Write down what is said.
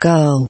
Go.